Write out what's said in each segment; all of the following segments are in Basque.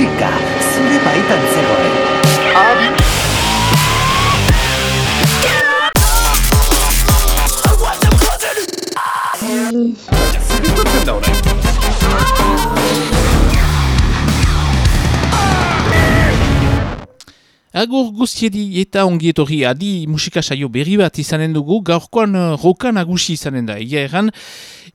進化すればいたんあ取ってんだ俺。Agur guztiedi eta ongietorri adi musika saio berri bat izanen dugu, gaurkoan roka nagusi izanen da, egia erran,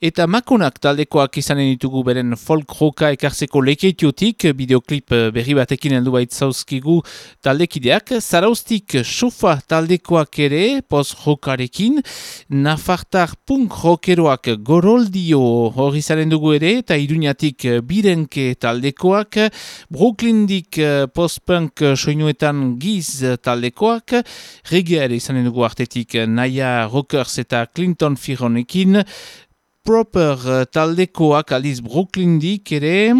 Eta makonak taldekoak izanen ditugu beren folk roka ekarzeko lekeitiotik, bideoklip eh, berri batekin heldu bait zauzkigu taldekideak. Zaraustik sofa taldekoak ere, post rokarekin, nafartar punk rokeroak goroldio hori izanen dugu ere, eta iruñatik birenke taldekoak, Brooklyndik eh, post-punk soinuetan giz taldekoak, regea ere izanen dugu artetik Naya Rockers eta Clinton Fironekin, proper uh, taldekoak aliz Brooklyndik ere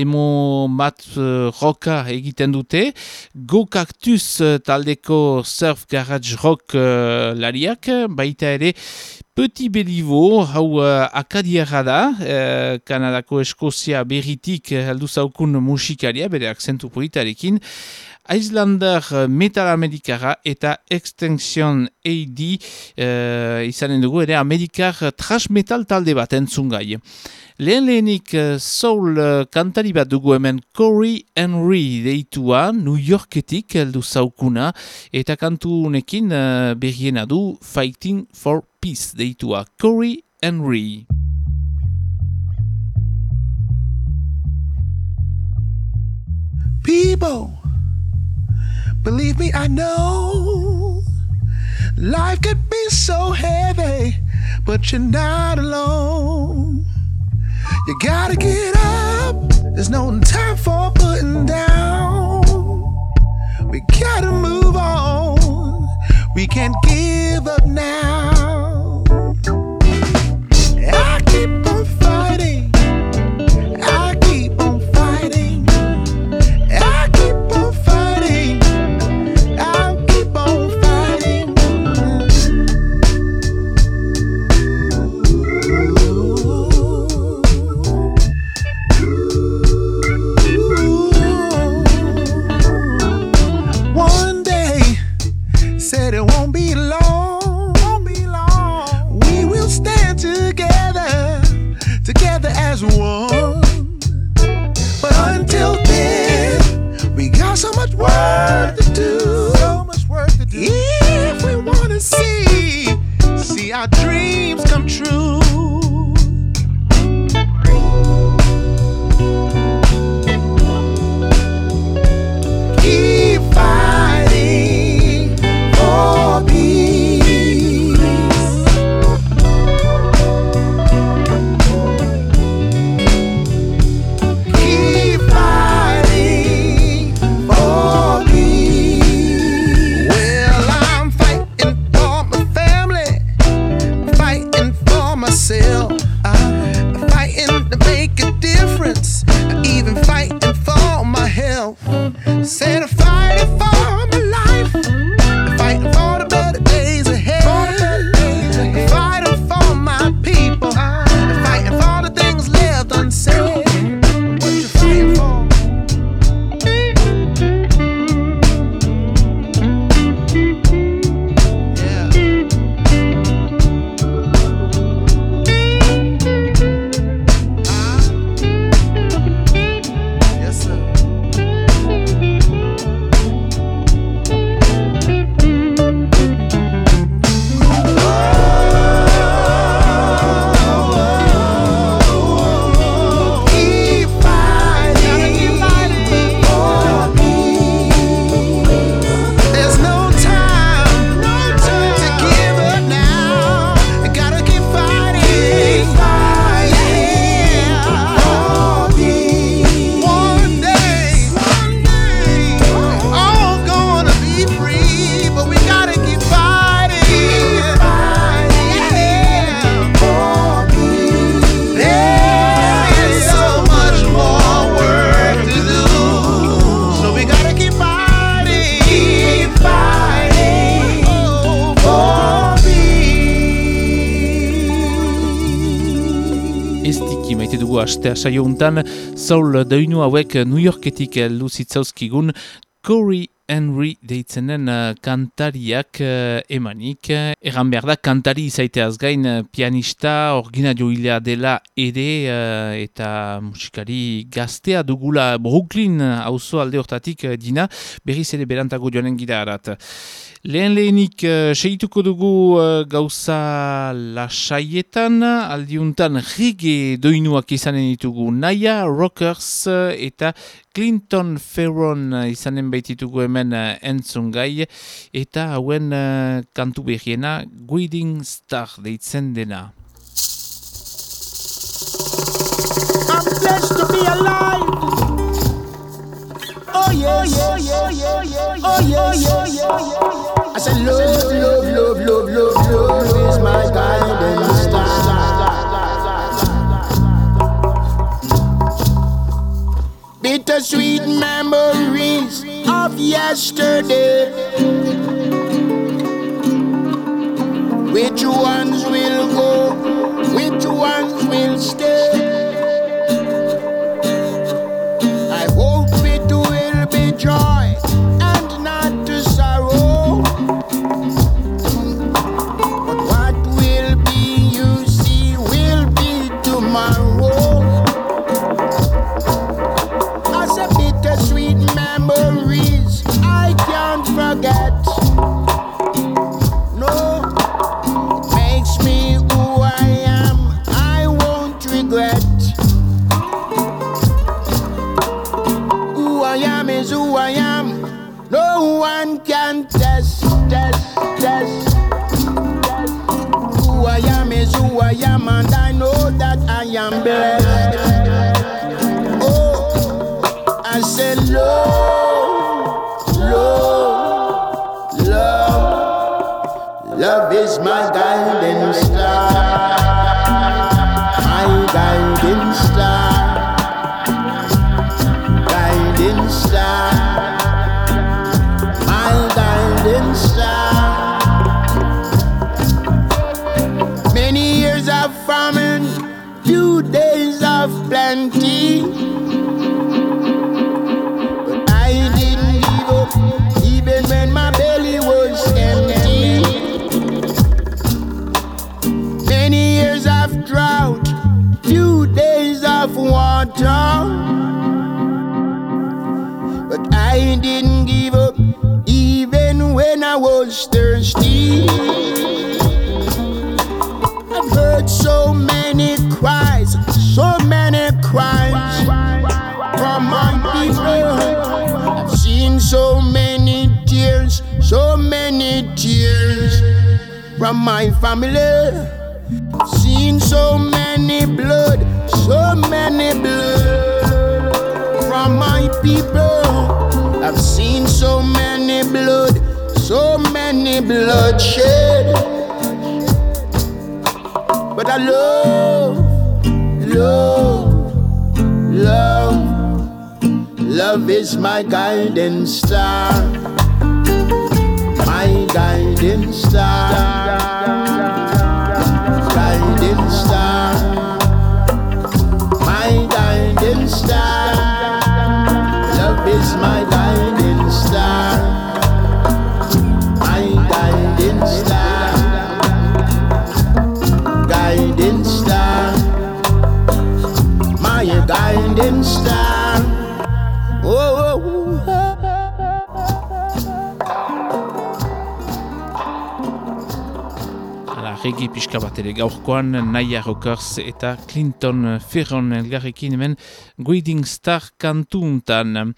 emo mat uh, roka egiten dute. Go Cactus taldeko surf garage rock uh, lariak. Baita ere Petit Belivo, hau uh, akadiara da, uh, Kanadako Eskozia berritik heldu zaukun musikaria, bere akzentu politarekin, Islander eh, Metal Amerikara eta Extension AD uh, izanen dugu ere Amerikar Trash Metal talde bat entzun gai. Lehen lehenik soul kantari bat dugu hemen Corey Henry deitua New Yorketik heldu zaukuna eta kantu unekin berriena du Fighting for Peace deitua Corey Henry. People Believe me, I know life could be so heavy, but you're not alone. You gotta get up, there's no time for putting down. We gotta move on, we can't give up now. Astea saio untan, Soul doinu hauek New Yorketik luzitzauzkigun, Corey Henry deitzenen uh, kantariak uh, emanik. Egan behar da, kantari izaiteaz gain uh, pianista, orgina joilea dela ere uh, eta musikari gaztea dugula Brooklyn auzo alde hortatik uh, dina, berriz ere berantago joanen gira arat. Lehen lehenik uh, segituko dugu uh, gauza lasaietan, aldiuntan rige doinuak izanen ditugu Naya, Rockers uh, eta Clinton Ferron izanen baititugu hemen uh, entzungai eta hauen uh, kantu behiena Guiding Star deitzen dena. I'm blessed to be alive. Oh yes, oh yes, oh yes, I said love, love, love, love, love, love is my guiding star. Bittersweet memories of yesterday. Which ones will go? Which ones will stay? Days of plenty. But I didn't give up, even when my belly was empty. Many years of drought, few days of water. But I didn't give up even when I was thirsty. I've heard so many cries, cries from my people. I've seen so many tears, so many tears from my family. I've seen so many blood, so many blood from my people. I've seen so many blood, so many bloodshed. But I love, love, love. Love is my guiding star. My guiding star. Regi pixka bat ere gaurkoan, Naya Rockers eta Clinton Ferron elgarrekin hemen Guiding Star kantuntan.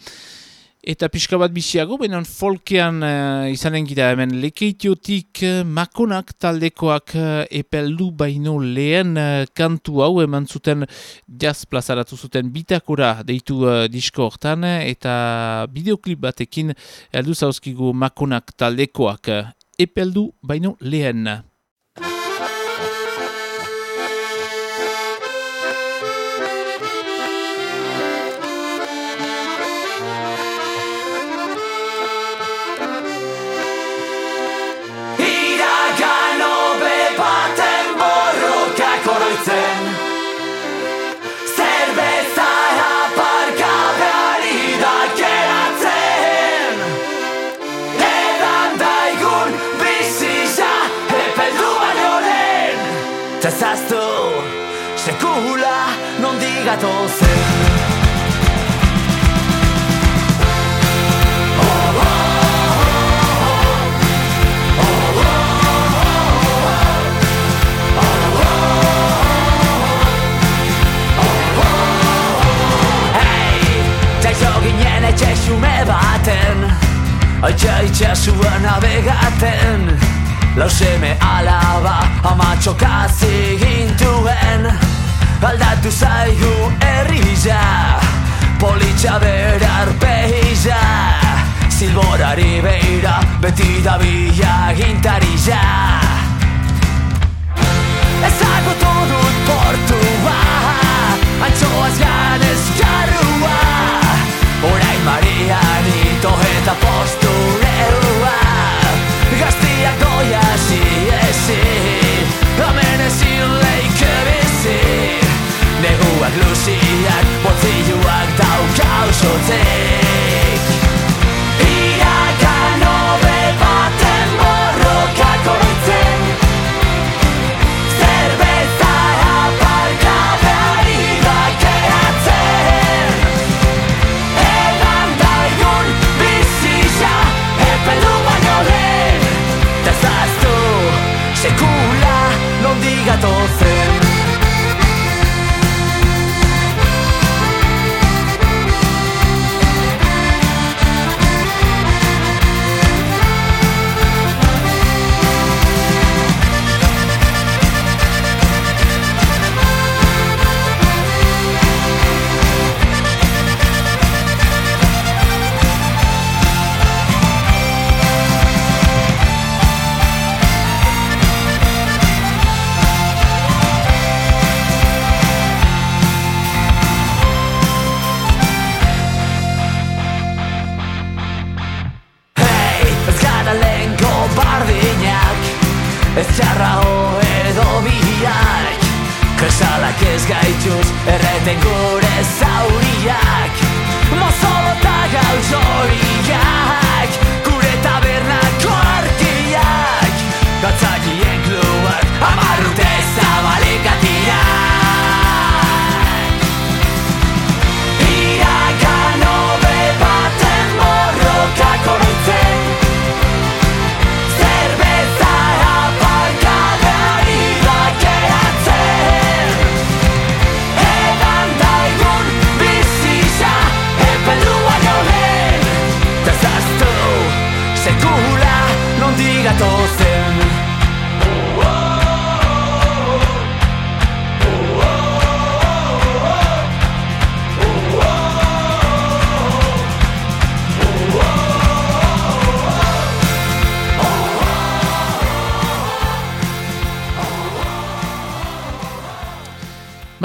Eta pixka bat biziago, benan folkean uh, izanen gira hemen lekeitiotik uh, makonak taldekoak uh, epeldu baino lehen uh, kantu hau eman zuten jazz plazaratu zuten bitakora deitu uh, disko hortan eta bideoklip batekin heldu zauzkigu makonak taldekoak epeldu baino lehen. Gatozen. Xume baten Aitxa itxasua navegaten Lau seme alaba amatxo kazi gintuen Aldatu zaigu erriza Politxa berar peiza Zilborari beira beti da bila gintariza Ezagutu dut portua Antxoaz ganez jarrua. Orain marian ito eta postureua Gaztiak doia zi ezi Hemen ezin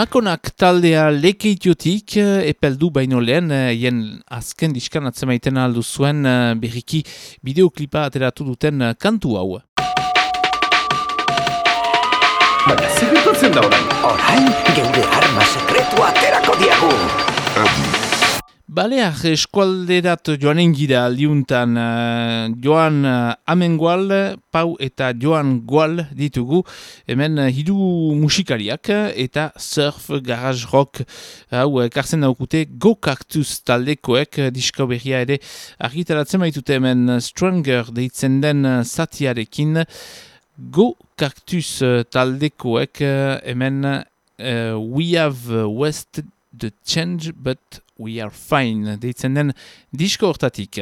Makonak taldea lekeitiotik eh, epeldu baino lehen, eh, hien azken diskan atzemaiten aldu zuen eh, berriki bideoklipa ateratu duten eh, kantu hau. Baina, zer da orain? Orain, geure arma sekretua aterako diagu. Balear eskualderat joanen gira aldiuntan uh, Joan uh, Amengual, Pau eta Joan Gual ditugu. Hemen uh, hidu musikariak eta surf, garage rock hau ekartzen daukute Go Cactus taldekoek disko berria ere argitaratzen baitute hemen Stronger deitzen den zatiarekin. Go uh, taldekoek hemen uh, We have West the change but we are fine deitzen den disko hortatik.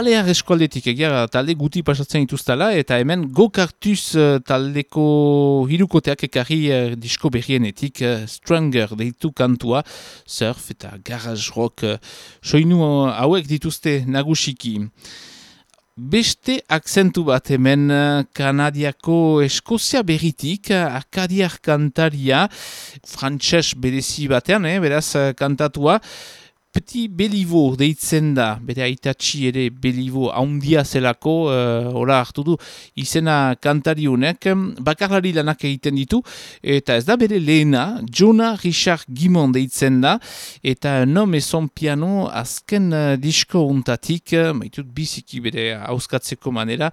Balear eskualdetik egia talde guti pasatzen dituztala eta hemen gokartuz uh, taldeko hirukoteak ekarri uh, disko berrienetik uh, Stronger deitu kantua surf eta garage rock uh, soinu hauek dituzte nagusiki. Beste akzentu bat hemen Kanadiako Eskozia berritik, Arkadiar kantaria, frantses berezi batean, eh, beraz kantatua, Petit Belivo deitzen da, bere aitatxi ere Belivo haundia zelako, uh, hola hartu du, izena kantariunek, bakarlari lanak egiten ditu, eta ez da bere lehena, Jonah Richard Gimon deitzen da, eta no meson piano azken uh, disko untatik, maitut biziki bere hauskatzeko manera,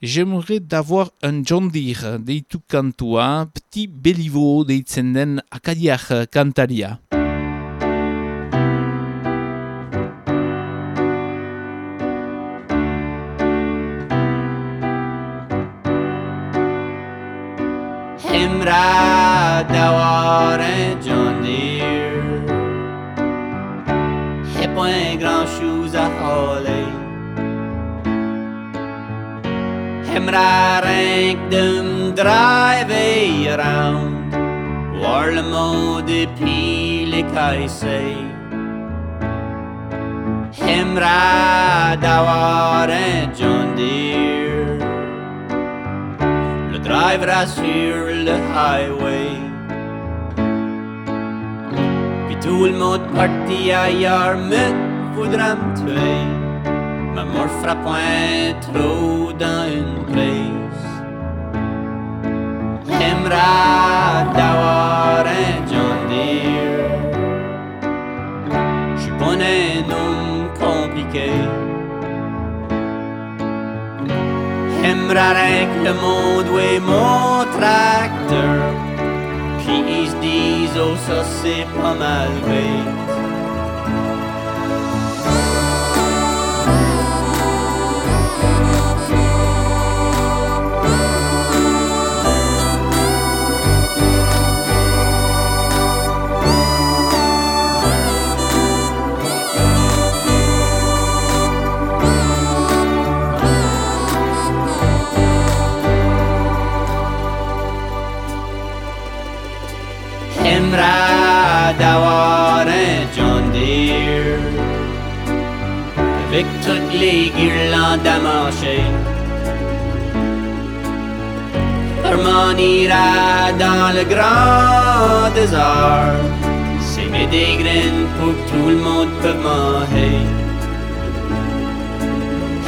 j'aimerais d'avoir un John Deere deitu kantua, Petit Belivo deitzen den akadiak kantaria. cried, thou art an John Deere. Et point grand chose à holly. Hemra rank them drive around. War le mode pile sei. Hemra thou art an John le drivera sur le highway. Puis tout le monde parti ailleurs me voudra me tuer. Maman fera point trop dans une place. J'aimerais d'avoir J'aimerais que le monde ouais mon tracteur ils se disent oh ça c'est pas mal bête D'avoir un John Deere. Avec toutes les guirlandes à marcher m'en ira dans le grand désert. S'aimer des graines pour tout le monde peut manger.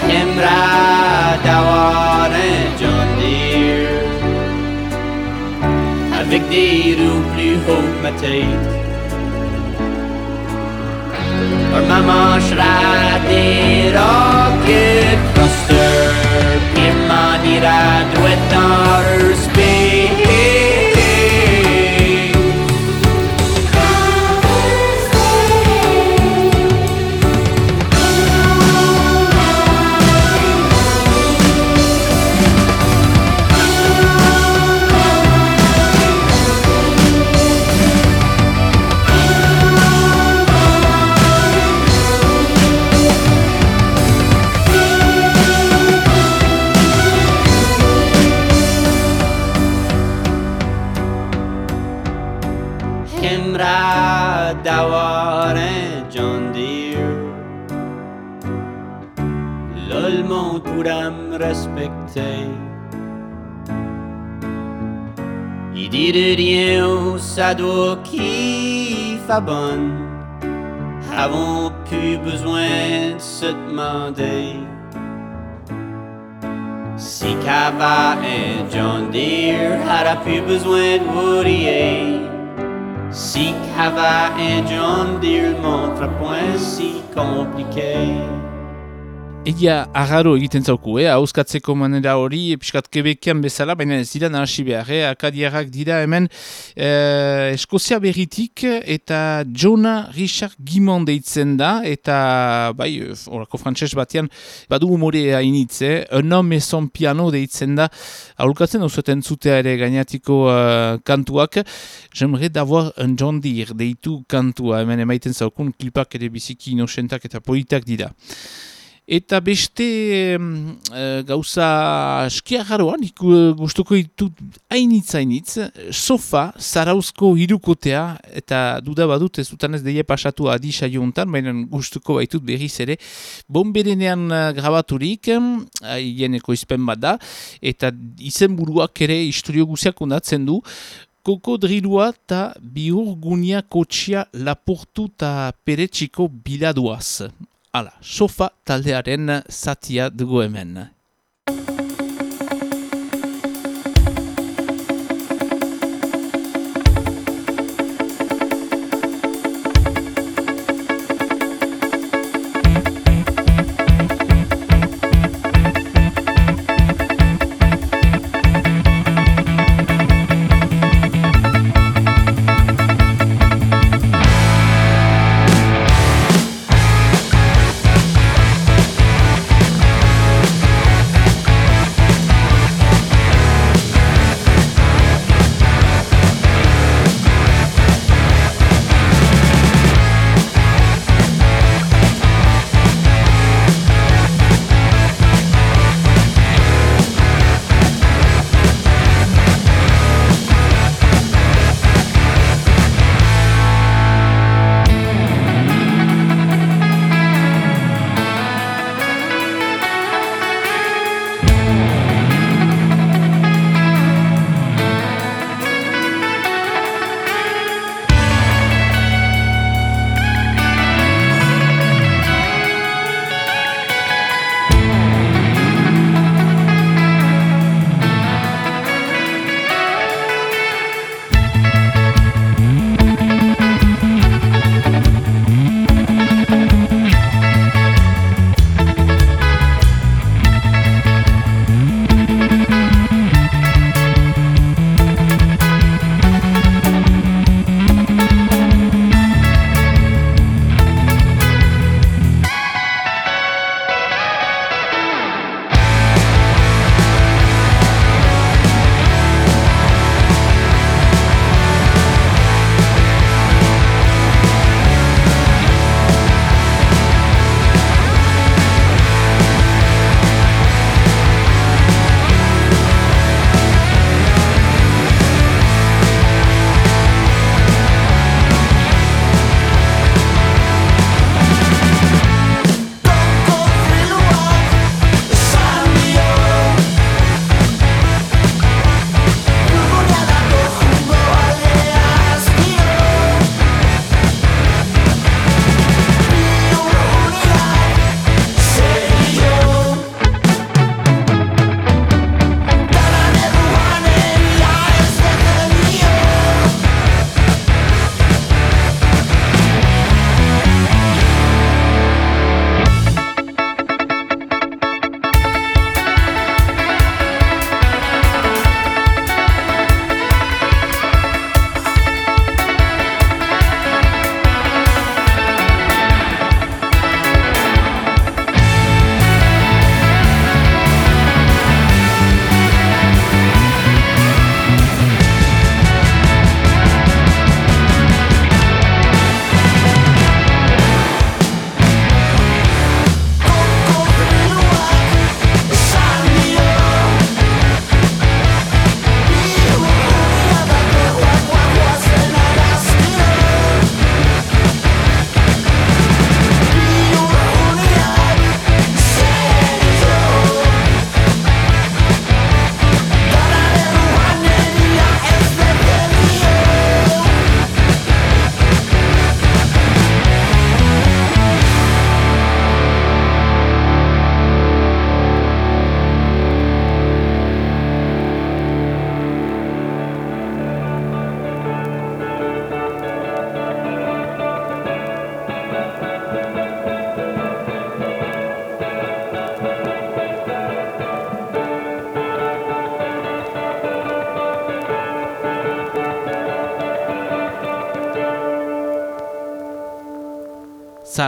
J'aimerais d'avoir un John Deere. Avec des roues plus haut que ma tête. or mama's riding rocket coaster. Pirma di radue doit qui fait bonne Avons plus besoin de se demander Si Cava et John Deere aura plus besoin de worrier Si Cava et John Deere fera point si compliqué Egia arraro egiten zauku, eh? hauskatzeko manera hori, piskat kebekian bezala, baina ez dira nahasi behar, eh? akadiarrak dira hemen eh, Eskozia berritik eta Jonah Richard Gimon deitzen da, eta bai, orako frantses batean, badu humore hainitz, eh? Un homme son piano deitzen da, aholkatzen uzaten zutea ere gainatiko uh, kantuak, j'aimerais d'avoir un John Deere deitu kantua, hemen emaiten zaukun klipak ere biziki inosentak eta politak dira. Eta beste eh, gauza skiagaroan, iku gustuko ditut hainitz sofa, zarauzko hirukotea, eta duda badut ez dutan ez deie pasatu adi saio hontan, baina gustuko baitut berriz ere, bomberenean eh, grabaturik, hieneko izpen bat da, eta izen buruak ere historio guziak ondatzen du, kokodrilua eta biurgunia kotxia laportu eta peretxiko biladuaz. Hala, sofa taldearen zatia dugu hemen.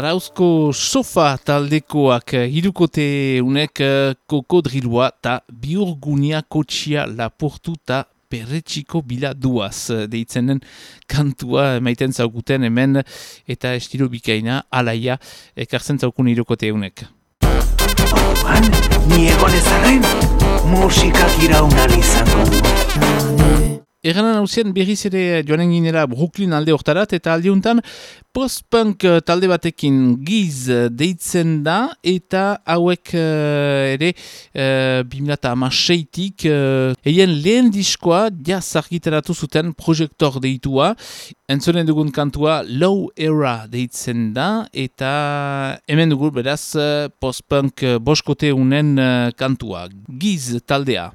arauzko sofa taldekoak eh, hirukote unek eh, kokodrilua eta biurgunia kotxia laportu eta perretxiko bila duaz eh, deitzen kantua emaiten zaukuten hemen eta estilo bikaina alaia ekartzen zaukun hirukote unek. Orban, ni egon ezaren musikak iraunal izango. Erganan hauzien berriz ere joan enginera Brooklyn alde hortarat eta alde post-punk eh, talde batekin giz eh, deitzen da eta hauek uh, ere bimilata uh, amaseitik uh, eien lehen diskoa jaz argiteratu zuten projektor deitua. Entzonen dugun kantua low era deitzen da eta hemen dugur beraz uh, post-punk uh, boskote unen uh, kantua. Giz taldea.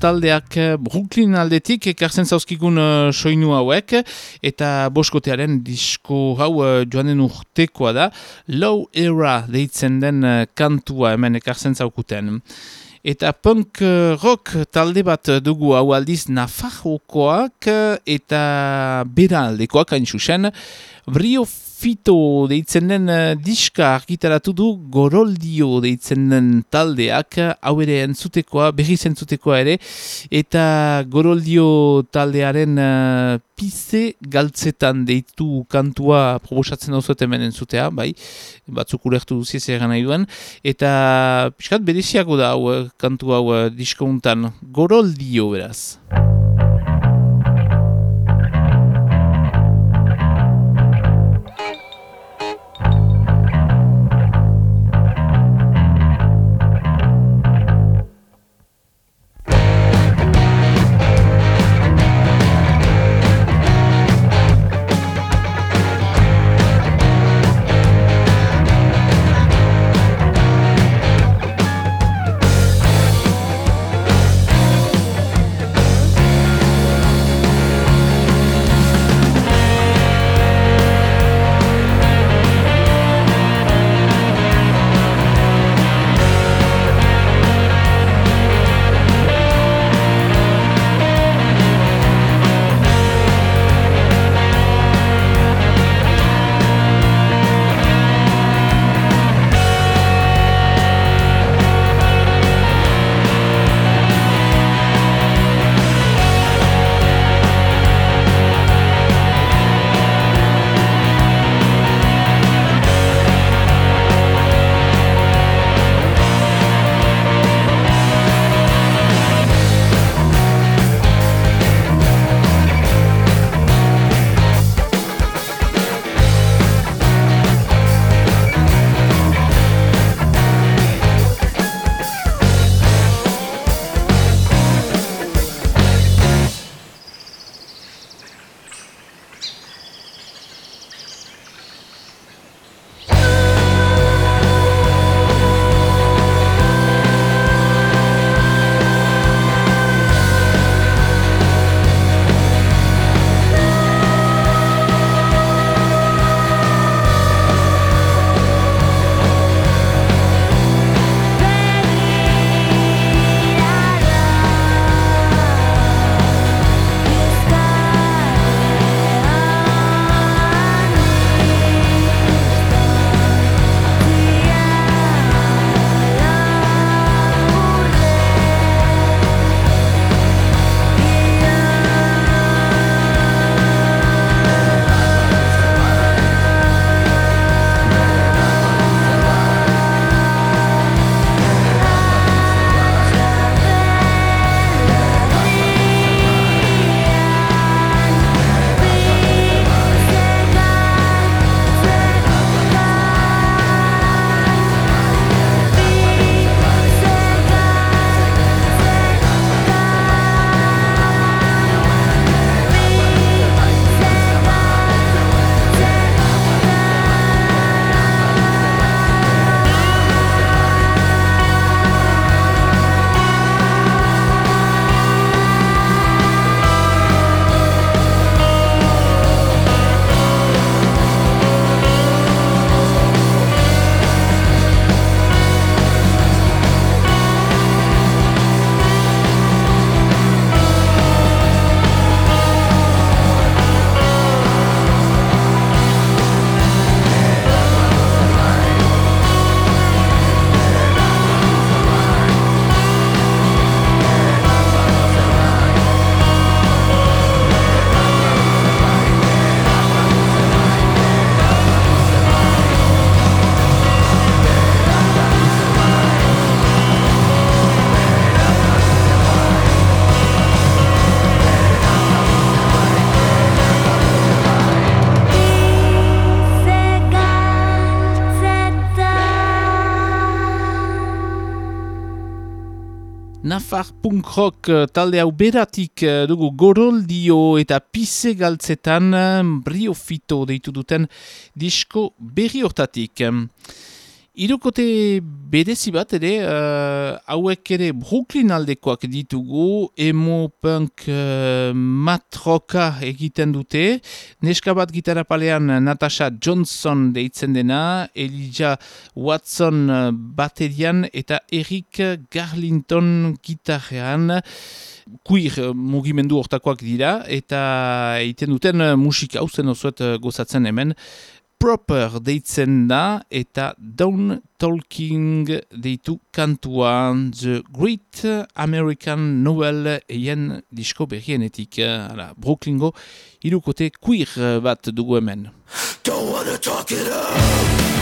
taldeak eh, Brooklyn aldetik ekartzen zauzkikun uh, eh, soinu hauek eta boskotearen disko hau uh, joanen urtekoa da Low Era deitzen den uh, kantua hemen ekartzen zaukuten. Eta punk rock talde bat dugu hau aldiz Nafarrokoak eta Beraldekoak hain zuzen. Brio Fito deitzen den uh, diska argitaratu du Goroldio deitzen den taldeak. Hau ere entzutekoa, berriz entzutekoa ere. Eta Goroldio taldearen uh, pize galtzetan deitu kantua proposatzen dauzet hemen entzutea, bai, batzuk ulertu duziez egan nahi duen, eta piskat bereziago da hau, eh, kantu hau diskontan, Goroldio beraz. Punk rock eh, talde hau beratik eh, dugu goroldio eta pise galtzetan eh, briofito deitu duten disko berri hortatik. Irukote berezi bat ere, uh, hauek ere Brooklyn aldekoak ditugu, emo punk uh, matroka egiten dute, neska bat gitarapalean Natasha Johnson deitzen dena, Elijah Watson baterian eta Eric Garlinton gitarrean, queer eh, mugimendu hortakoak dira eta egiten duten eh, musika hau zen osoet eh, gozatzen hemen proper deitzen da eta down talking deitu kantuan The Great American Novel eien disko berrienetik ala, Brooklyngo irukote queer bat dugu hemen Don't wanna talk it up.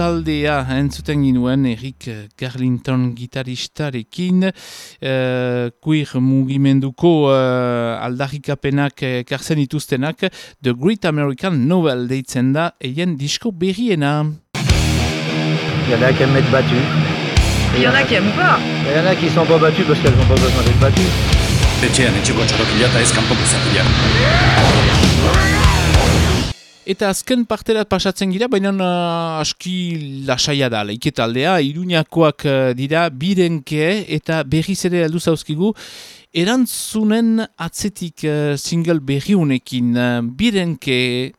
Taldea entzuten ginuen Erik Garlinton gitaristarekin uh, queer mugimenduko uh, aldarrikapenak karzen ituztenak The Great American Novel deitzen da eien disko berriena. Il y en a qui aiment être battus. Il y en a qui aiment pas. Il y en a qui sont pas battus parce qu'elles n'ont pas besoin d'être battues. Etxean etxeko txarokila eta ez kanpoko zapila. Eta azken parterat pasatzen gira, baina uh, aski lasaia da, laiketaldea, iruñakoak uh, dira, birenke eta berriz ere aldu zauzkigu, erantzunen atzetik uh, single berri unekin, uh, birenke...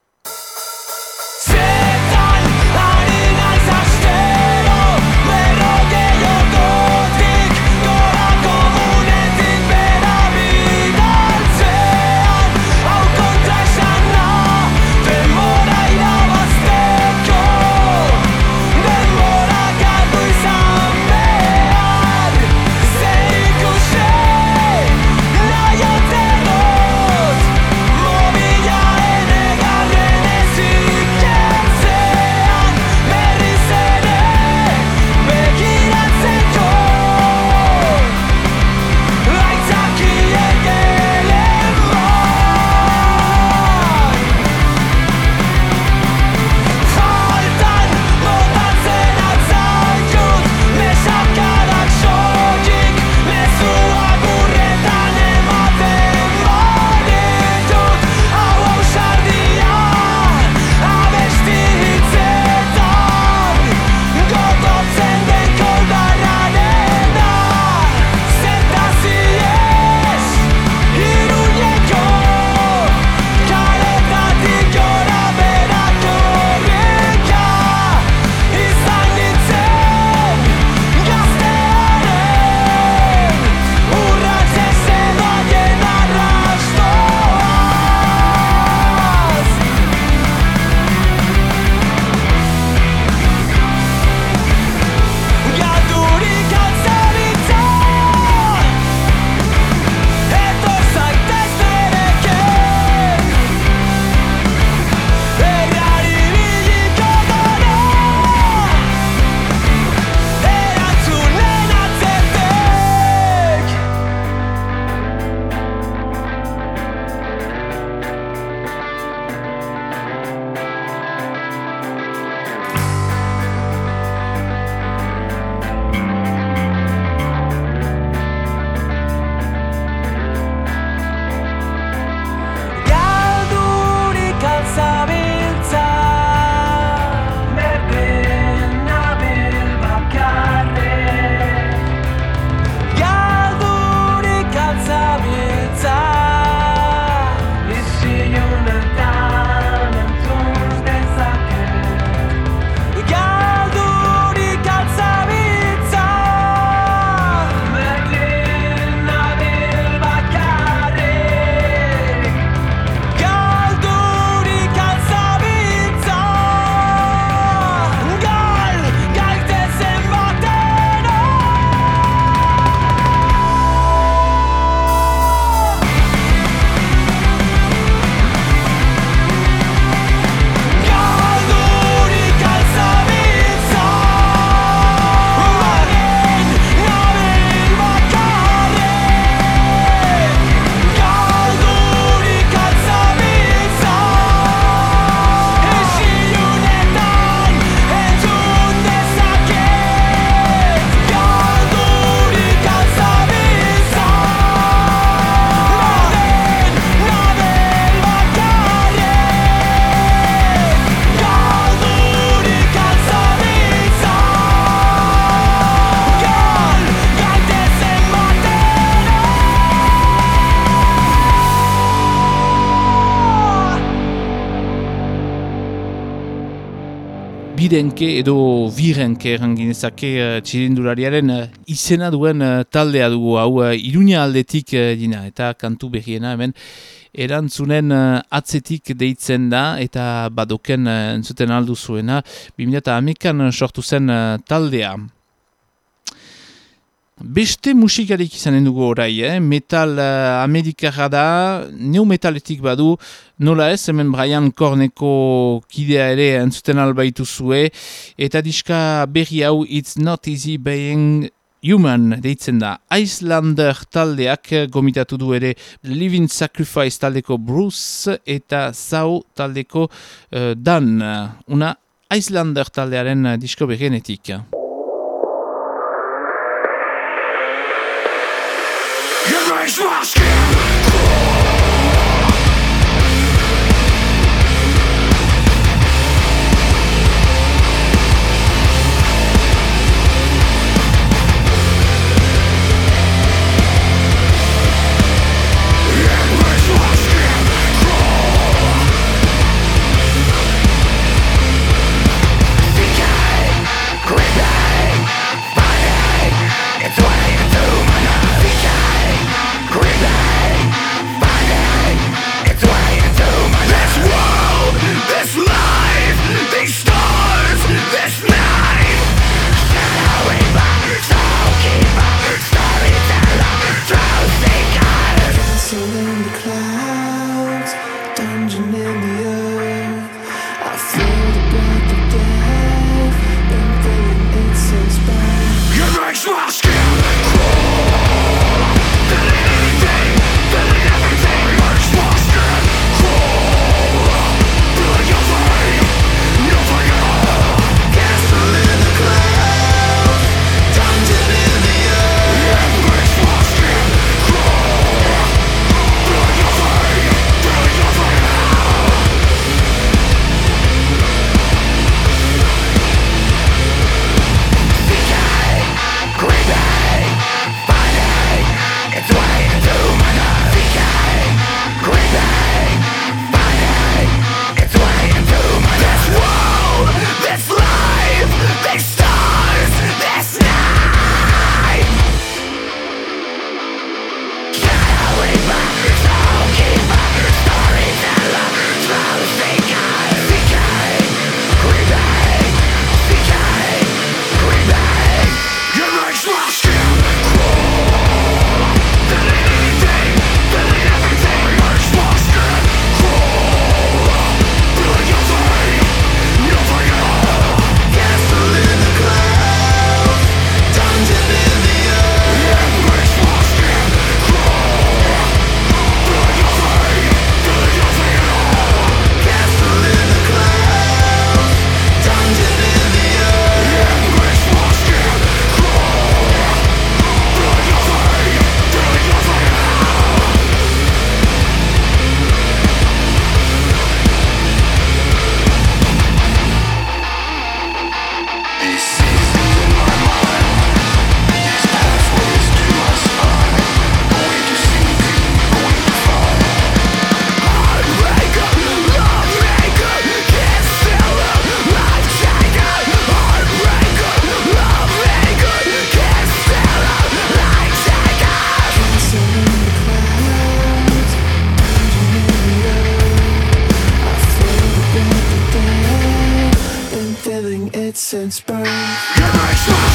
birenke edo virenke erranginezake uh, txirindulariaren uh, izena duen uh, taldea dugu hau uh, iruña aldetik uh, dina eta kantu berriena hemen erantzunen uh, atzetik deitzen da eta badoken uh, entzuten aldu zuena 2008an sortu zen uh, taldea. Beste musikarik izanen dugu orai, eh? metal uh, amerikarra da, neu metaletik badu, nola ez, hemen Brian Korneko kidea ere entzuten albaitu zue, eta diska berri hau It's Not Easy Being Human deitzen da. Islander taldeak gomitatu du ere Living Sacrifice taldeko Bruce eta Zau taldeko uh, Dan. Una Islander taldearen disko berrienetik. Crawl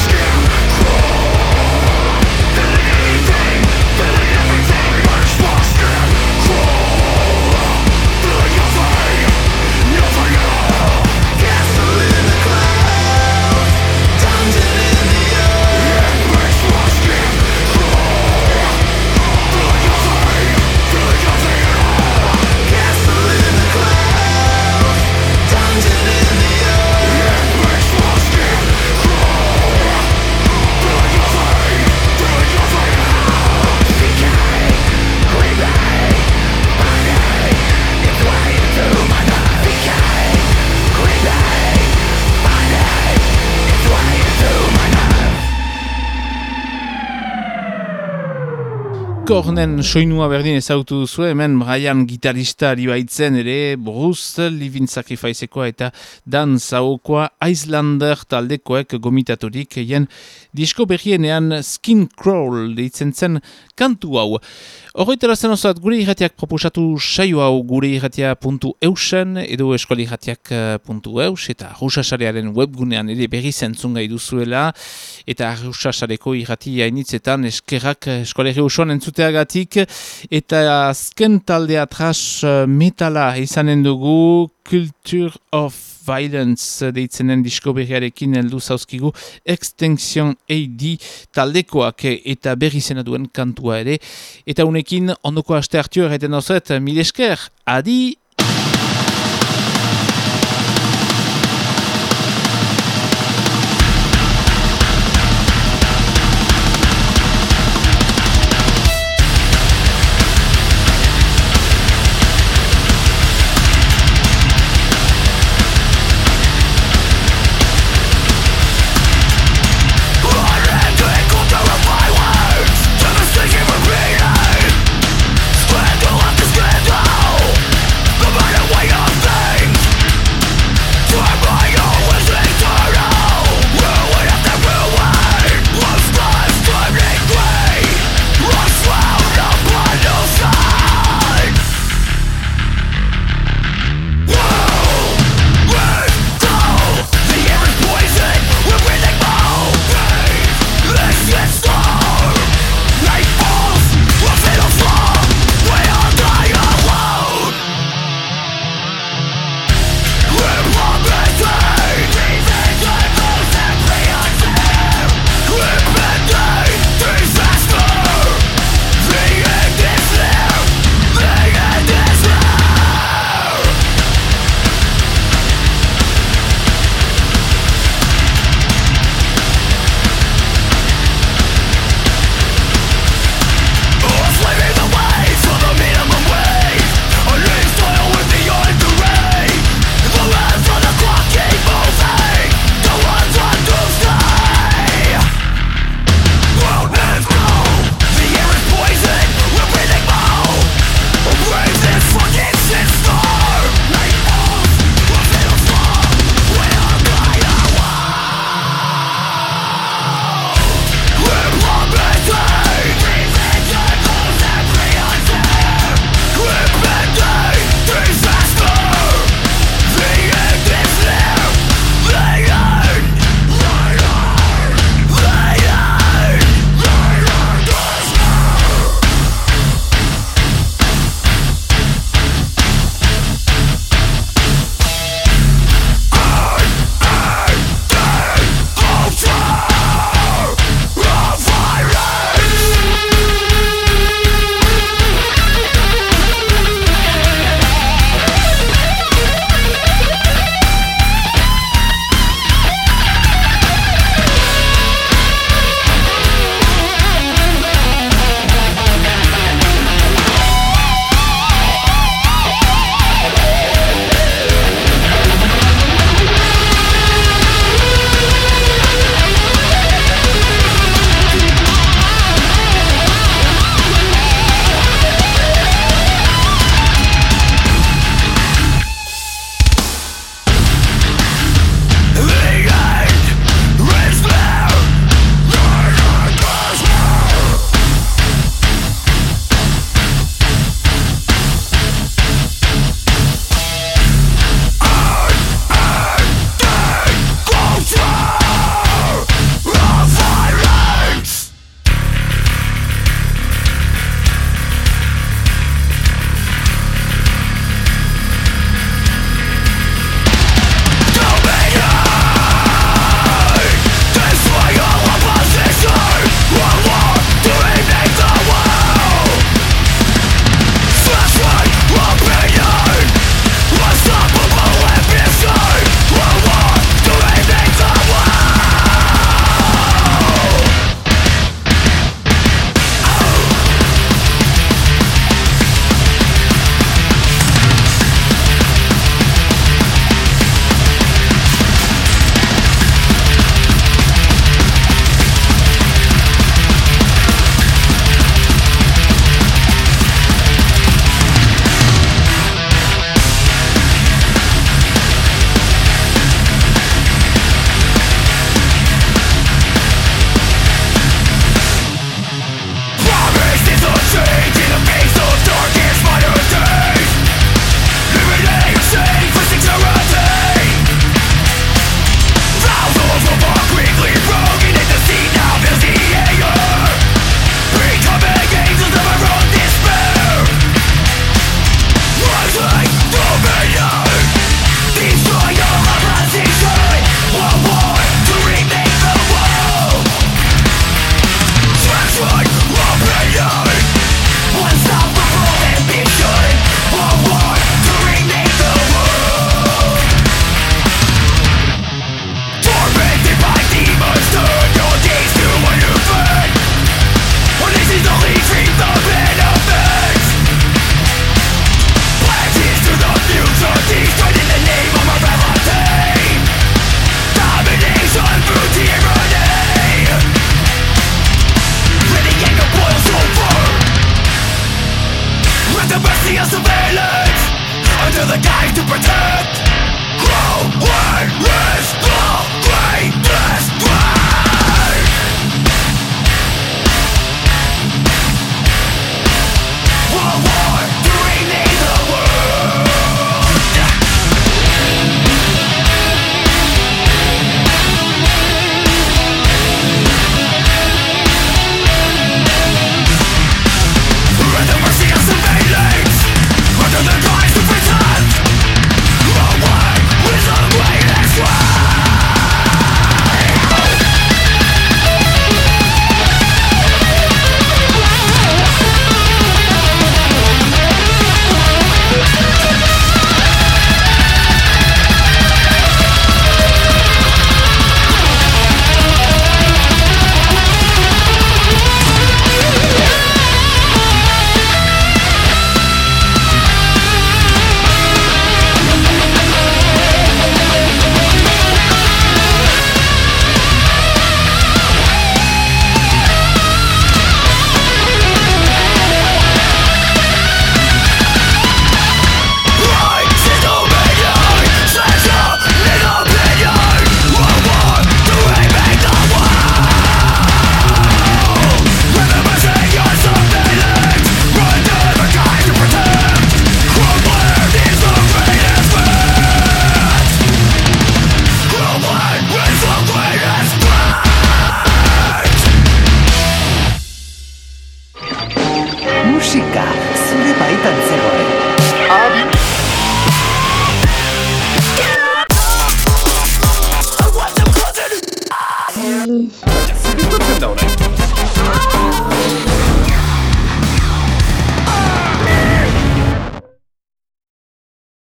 Akornen soinua berdin ezautu duzu, hemen Brian gitarista ari baitzen ere, Bruce, Living Sacrificeekoa eta Dan Zaokoa, Islander taldekoek gomitaturik, hien disko berrienean Skin Crawl deitzen zen kantu hau. Horretara zen osat, gure irratiak proposatu saio hau gure irratia.eusen edo eskualirratiak.eus eta rusasarearen webgunean ere berri zentzungai duzuela eta rusasareko irrati hainitzetan eskerrak eskualerri osoan entzuteagatik eta azken taldea tras metala izanen dugu Culture of Violence deitzenen disko berriarekin heldu zauzkigu Extinction AD taldekoak eta berri zena duen kantua ere eta unekin ondoko aste hartio erraiten dauzet mil esker, adi!